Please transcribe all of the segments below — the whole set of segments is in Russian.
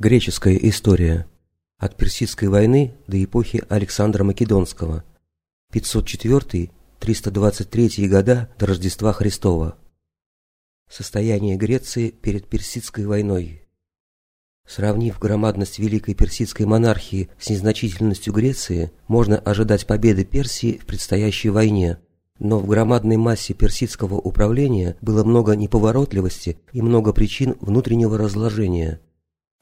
Греческая история. От Персидской войны до эпохи Александра Македонского. 504-323 года до Рождества Христова. Состояние Греции перед Персидской войной. Сравнив громадность Великой Персидской монархии с незначительностью Греции, можно ожидать победы Персии в предстоящей войне. Но в громадной массе персидского управления было много неповоротливости и много причин внутреннего разложения –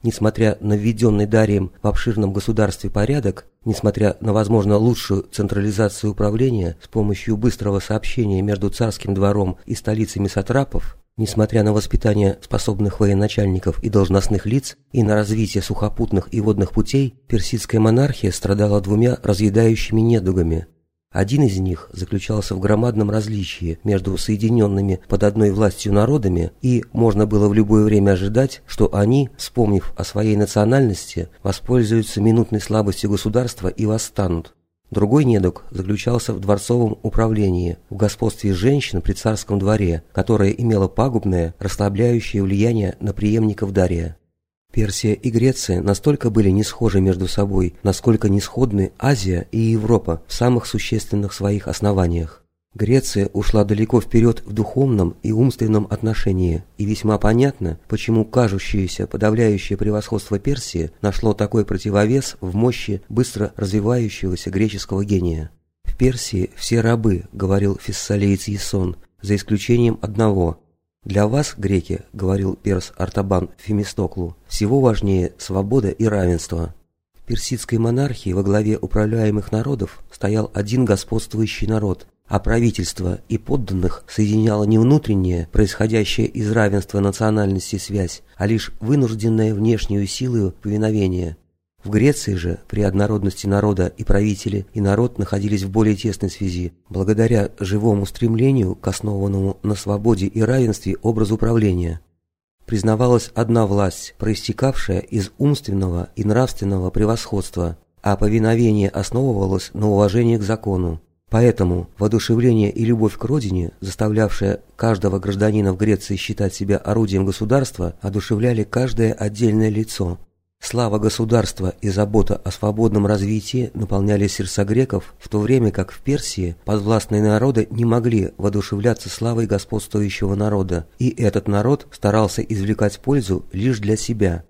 Несмотря на введенный Дарием в обширном государстве порядок, несмотря на, возможно, лучшую централизацию управления с помощью быстрого сообщения между царским двором и столицами сатрапов, несмотря на воспитание способных военачальников и должностных лиц и на развитие сухопутных и водных путей, персидская монархия страдала двумя разъедающими недугами – один из них заключался в громадном различии между соединенными под одной властью народами, и можно было в любое время ожидать, что они, вспомнив о своей национальности, воспользуются минутной слабостью государства и восстанут. Другой недуг заключался в дворцовом управлении, в господстве женщин при царском дворе, которое имело пагубное, расслабляющее влияние на преемников Дария. Персия и Греция настолько были не схожи между собой, насколько не сходны Азия и Европа в самых существенных своих основаниях. Греция ушла далеко вперед в духовном и умственном отношении, и весьма понятно, почему кажущееся подавляющее превосходство Персии нашло такой противовес в мощи быстро развивающегося греческого гения. «В Персии все рабы», — говорил фессалиец Ясон, за исключением одного «Для вас, греки, — говорил перс Артабан Фемистоклу, — всего важнее свобода и равенство». В персидской монархии во главе управляемых народов стоял один господствующий народ, а правительство и подданных соединяло не внутреннее, происходящее из равенства национальности связь, а лишь вынужденное внешнюю силою повиновение – в Греции же при однородности народа и правители и народ находились в более тесной связи, благодаря живому стремлению к основанному на свободе и равенстве образу управления. Признавалась одна власть, проистекавшая из умственного и нравственного превосходства, а повиновение основывалось на уважении к закону. Поэтому воодушевление и любовь к родине, заставлявшая каждого гражданина в Греции считать себя орудием государства, одушевляли каждое отдельное лицо, Слава государства и забота о свободном развитии наполняли сердца греков, в то время как в Персии подвластные народы не могли воодушевляться славой господствующего народа, и этот народ старался извлекать пользу лишь для себя.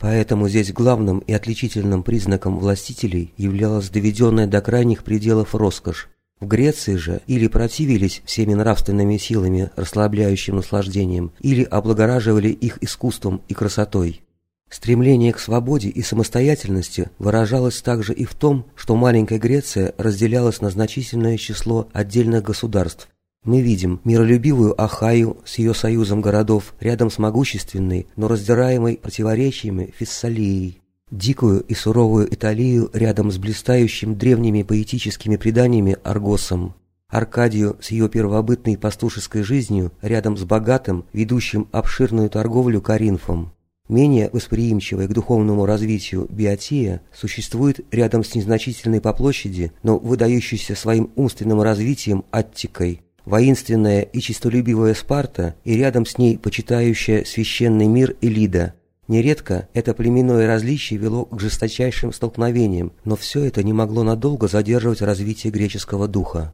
Поэтому здесь главным и отличительным признаком властителей являлась доведенная до крайних пределов роскошь. В Греции же или противились всеми нравственными силами расслабляющим наслаждением, или облагораживали их искусством и красотой. Стремление к свободе и самостоятельности выражалось также и в том, что маленькая Греция разделялась на значительное число отдельных государств. Мы видим миролюбивую Ахаю с ее союзом городов рядом с могущественной, но раздираемой противоречиями Фессалией, дикую и суровую Италию рядом с блистающим древними поэтическими преданиями Аргосом, Аркадию с ее первобытной пастушеской жизнью рядом с богатым, ведущим обширную торговлю Каринфом. Менее восприимчивая к духовному развитию биотия существует рядом с незначительной по площади, но выдающейся своим умственным развитием Аттикой, воинственная и честолюбивая Спарта и рядом с ней почитающая священный мир Элида. Нередко это племенное различие вело к жесточайшим столкновениям, но все это не могло надолго задерживать развитие греческого духа.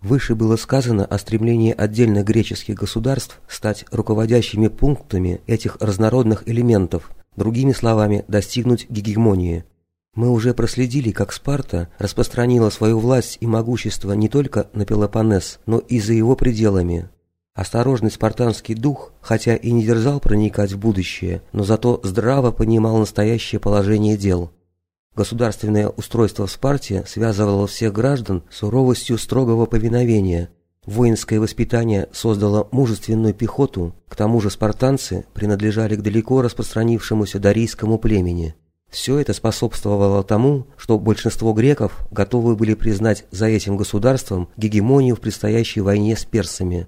Выше было сказано о стремлении отдельных греческих государств стать руководящими пунктами этих разнородных элементов, другими словами, достигнуть гегемонии. Мы уже проследили, как Спарта распространила свою власть и могущество не только на Пелопоннес, но и за его пределами. Осторожный спартанский дух, хотя и не дерзал проникать в будущее, но зато здраво понимал настоящее положение дел – Государственное устройство в Спарте связывало всех граждан суровостью строгого повиновения. Воинское воспитание создало мужественную пехоту, к тому же спартанцы принадлежали к далеко распространившемуся дарийскому племени. Все это способствовало тому, что большинство греков готовы были признать за этим государством гегемонию в предстоящей войне с персами.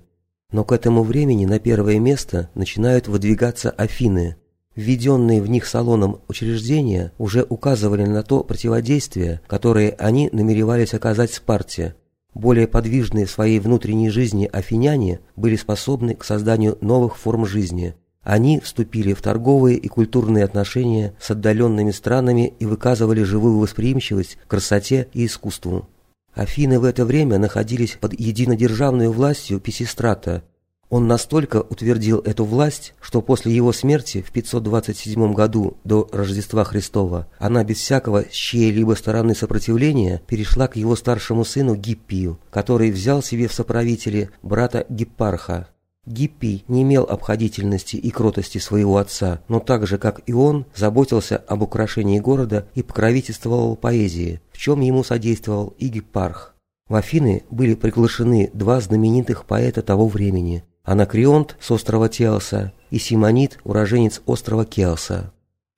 Но к этому времени на первое место начинают выдвигаться Афины, Введенные в них салоном учреждения уже указывали на то противодействие, которое они намеревались оказать Спарте. Более подвижные в своей внутренней жизни афиняне были способны к созданию новых форм жизни. Они вступили в торговые и культурные отношения с отдаленными странами и выказывали живую восприимчивость к красоте и искусству. Афины в это время находились под единодержавной властью Писистрата. Он настолько утвердил эту власть, что после его смерти в 527 году до Рождества Христова она без всякого с чьей-либо стороны сопротивления перешла к его старшему сыну Гиппию, который взял себе в соправители брата Гиппарха. Гиппий не имел обходительности и кротости своего отца, но так же, как и он, заботился об украшении города и покровительствовал поэзии, в чем ему содействовал и Гиппарх. В Афины были приглашены два знаменитых поэта того времени – Анакреонт с острова Теоса и Симонит, уроженец острова Кеоса.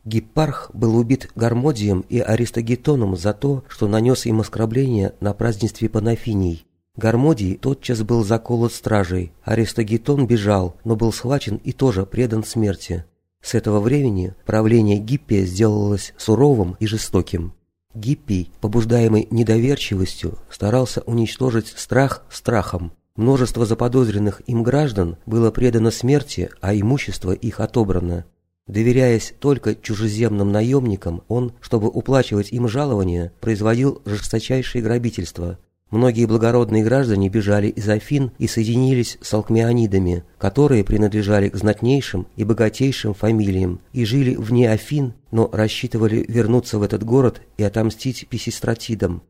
Гиппарх был убит Гармодием и Аристогетоном за то, что нанес им оскорбление на празднестве Панафиний – Гармодий тотчас был заколот стражей, Аристогетон бежал, но был схвачен и тоже предан смерти. С этого времени правление Гиппия сделалось суровым и жестоким. Гиппий, побуждаемый недоверчивостью, старался уничтожить страх страхом. Множество заподозренных им граждан было предано смерти, а имущество их отобрано. Доверяясь только чужеземным наемникам, он, чтобы уплачивать им жалования, производил жесточайшие грабительства – Многие благородные граждане бежали из Афин и соединились с алкмеонидами, которые принадлежали к знатнейшим и богатейшим фамилиям и жили вне Афин, но рассчитывали вернуться в этот город и отомстить писистратидам.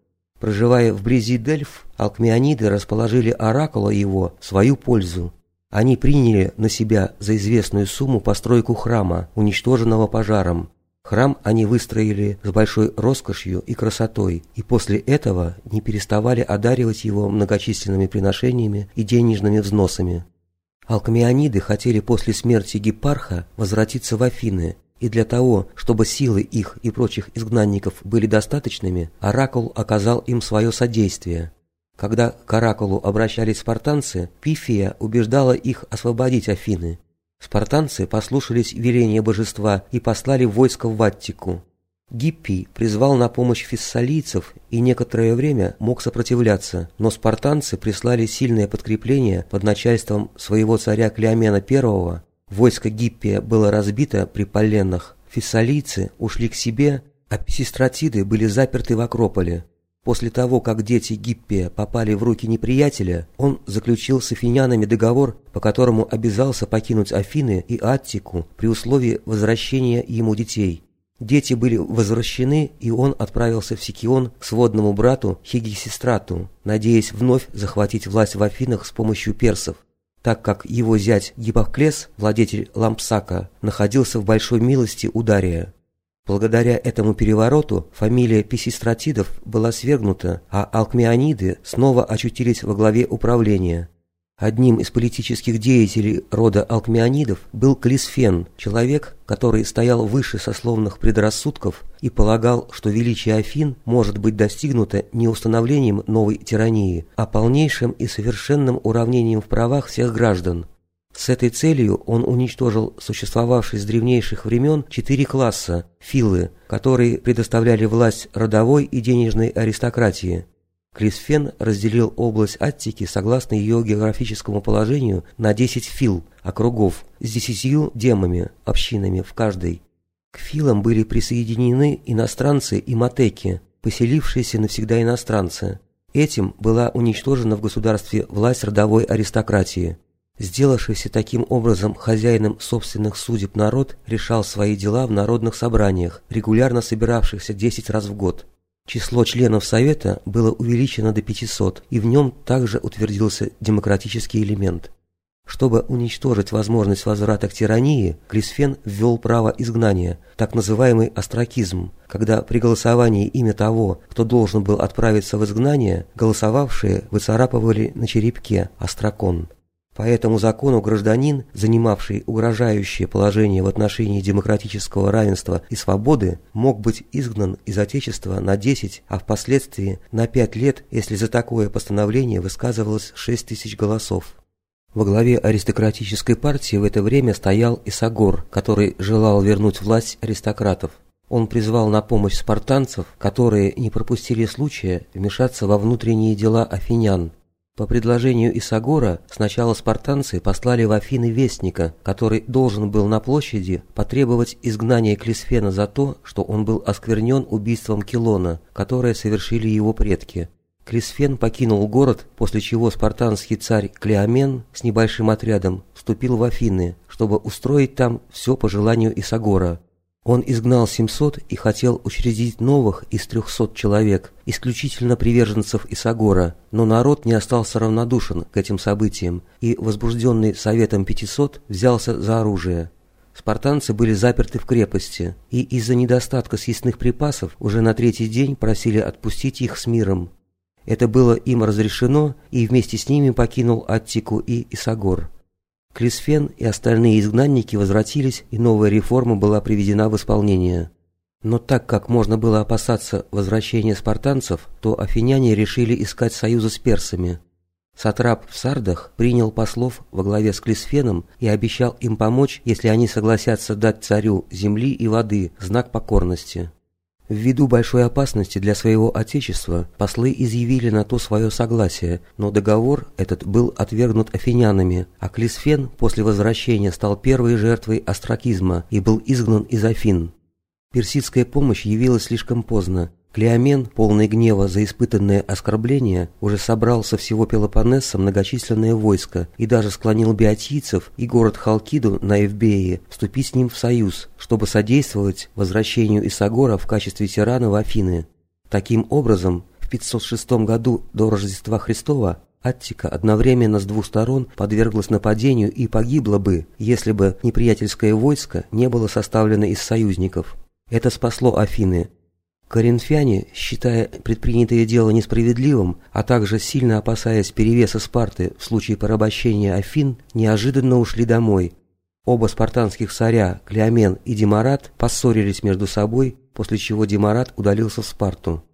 Проживая вблизи Дельф, алкмеониды расположили оракула его в свою пользу. Они приняли на себя за известную сумму постройку храма, уничтоженного пожаром, Храм они выстроили с большой роскошью и красотой, и после этого не переставали одаривать его многочисленными приношениями и денежными взносами. Алкмеониды хотели после смерти Гиппарха возвратиться в Афины, и для того, чтобы силы их и прочих изгнанников были достаточными, Оракул оказал им свое содействие. Когда к Оракулу обращались спартанцы, Пифия убеждала их освободить Афины, Спартанцы послушались веления божества и послали войско в Аттику. Гиппий призвал на помощь фессалийцев и некоторое время мог сопротивляться, но спартанцы прислали сильное подкрепление под начальством своего царя Клеомена I. Войско Гиппия было разбито при Полленах, фессалийцы ушли к себе, а писистратиды были заперты в Акрополе. После того, как дети Гиппия попали в руки неприятеля, он заключил с афинянами договор, по которому обязался покинуть Афины и Аттику при условии возвращения ему детей. Дети были возвращены, и он отправился в Сикион к сводному брату Хигисистрату, надеясь вновь захватить власть в Афинах с помощью персов, так как его зять Гиппоклес, владетель Лампсака, находился в большой милости у Дария. Благодаря этому перевороту фамилия Писистратидов была свергнута, а алкмеониды снова очутились во главе управления. Одним из политических деятелей рода алкмеонидов был Клисфен, человек, который стоял выше сословных предрассудков и полагал, что величие Афин может быть достигнуто не установлением новой тирании, а полнейшим и совершенным уравнением в правах всех граждан, с этой целью он уничтожил существовавшие с древнейших времен четыре класса – филы, которые предоставляли власть родовой и денежной аристократии. Клисфен разделил область Аттики согласно ее географическому положению на 10 фил, округов, с десятью демами, общинами в каждой. К филам были присоединены иностранцы и матеки, поселившиеся навсегда иностранцы. Этим была уничтожена в государстве власть родовой аристократии. Сделавшийся таким образом хозяином собственных судеб народ решал свои дела в народных собраниях, регулярно собиравшихся 10 раз в год. Число членов Совета было увеличено до 500, и в нем также утвердился демократический элемент. Чтобы уничтожить возможность возврата к тирании, Клисфен ввел право изгнания, так называемый остракизм, когда при голосовании имя того, кто должен был отправиться в изгнание, голосовавшие выцарапывали на черепке остракон. По этому закону гражданин, занимавший угрожающее положение в отношении демократического равенства и свободы, мог быть изгнан из Отечества на 10, а впоследствии на 5 лет, если за такое постановление высказывалось 6 тысяч голосов. Во главе аристократической партии в это время стоял Исагор, который желал вернуть власть аристократов. Он призвал на помощь спартанцев, которые не пропустили случая вмешаться во внутренние дела афинян, По предложению Исагора сначала спартанцы послали в Афины вестника, который должен был на площади потребовать изгнания Клисфена за то, что он был осквернен убийством Килона, которое совершили его предки. Клисфен покинул город, после чего спартанский царь Клеомен с небольшим отрядом вступил в Афины, чтобы устроить там все по желанию Исагора. Он изгнал 700 и хотел учредить новых из 300 человек, исключительно приверженцев Исагора, но народ не остался равнодушен к этим событиям и, возбужденный Советом 500, взялся за оружие. Спартанцы были заперты в крепости, и из-за недостатка съестных припасов уже на третий день просили отпустить их с миром. Это было им разрешено, и вместе с ними покинул Аттику и Исагор. Клисфен и остальные изгнанники возвратились, и новая реформа была приведена в исполнение. Но так как можно было опасаться возвращения спартанцев, то афиняне решили искать союза с персами. Сатрап в Сардах принял послов во главе с Клисфеном и обещал им помочь, если они согласятся дать царю земли и воды, знак покорности. Ввиду большой опасности для своего отечества, послы изъявили на то свое согласие, но договор этот был отвергнут афинянами, а Клисфен после возвращения стал первой жертвой астракизма и был изгнан из Афин. Персидская помощь явилась слишком поздно, Клеомен, полный гнева за испытанное оскорбление, уже собрал со всего Пелопоннеса многочисленное войско и даже склонил биотийцев и город Халкиду на Эвбее вступить с ним в союз, чтобы содействовать возвращению Исагора в качестве тирана в Афины. Таким образом, в 506 году до Рождества Христова Аттика одновременно с двух сторон подверглась нападению и погибла бы, если бы неприятельское войско не было составлено из союзников. Это спасло Афины, Коринфяне, считая предпринятое дело несправедливым, а также сильно опасаясь перевеса Спарты в случае порабощения Афин, неожиданно ушли домой. Оба спартанских царя, Клеомен и Демарат, поссорились между собой, после чего Демарат удалился в Спарту.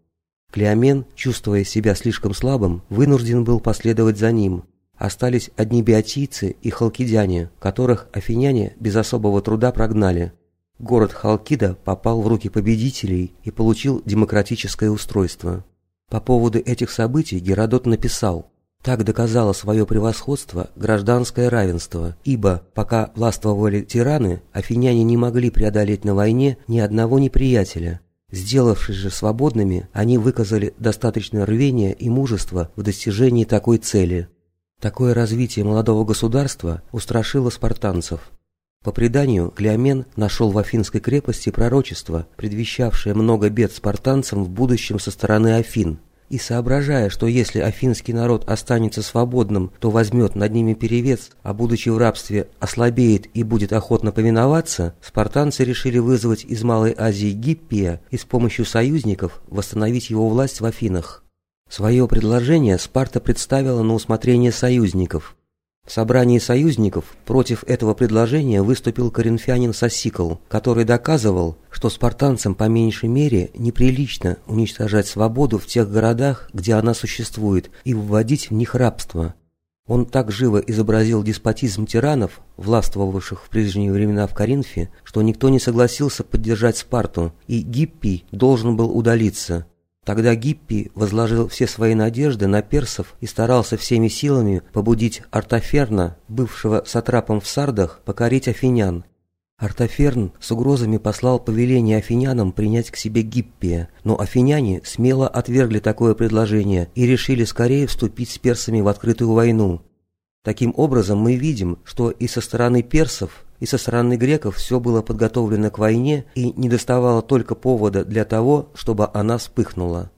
Клеомен, чувствуя себя слишком слабым, вынужден был последовать за ним. Остались одни биотийцы и халкидяне, которых афиняне без особого труда прогнали. Город Халкида попал в руки победителей и получил демократическое устройство. По поводу этих событий Геродот написал «Так доказало свое превосходство гражданское равенство, ибо, пока властвовали тираны, афиняне не могли преодолеть на войне ни одного неприятеля. Сделавшись же свободными, они выказали достаточное рвение и мужество в достижении такой цели». Такое развитие молодого государства устрашило спартанцев. По преданию, Клеомен нашел в Афинской крепости пророчество, предвещавшее много бед спартанцам в будущем со стороны Афин. И соображая, что если афинский народ останется свободным, то возьмет над ними перевес, а будучи в рабстве ослабеет и будет охотно повиноваться, спартанцы решили вызвать из Малой Азии Гиппия и с помощью союзников восстановить его власть в Афинах. Свое предложение Спарта представила на усмотрение союзников, в собрании союзников против этого предложения выступил коринфянин Сосикл, который доказывал, что спартанцам по меньшей мере неприлично уничтожать свободу в тех городах, где она существует, и вводить в них рабство. Он так живо изобразил деспотизм тиранов, властвовавших в прежние времена в Коринфе, что никто не согласился поддержать Спарту, и Гиппий должен был удалиться – Тогда Гиппи возложил все свои надежды на персов и старался всеми силами побудить Артаферна, бывшего сатрапом в Сардах, покорить афинян. Артаферн с угрозами послал повеление афинянам принять к себе Гиппия, но афиняне смело отвергли такое предложение и решили скорее вступить с персами в открытую войну. Таким образом, мы видим, что и со стороны персов, и со стороны греков все было подготовлено к войне и недоставало только повода для того, чтобы она вспыхнула.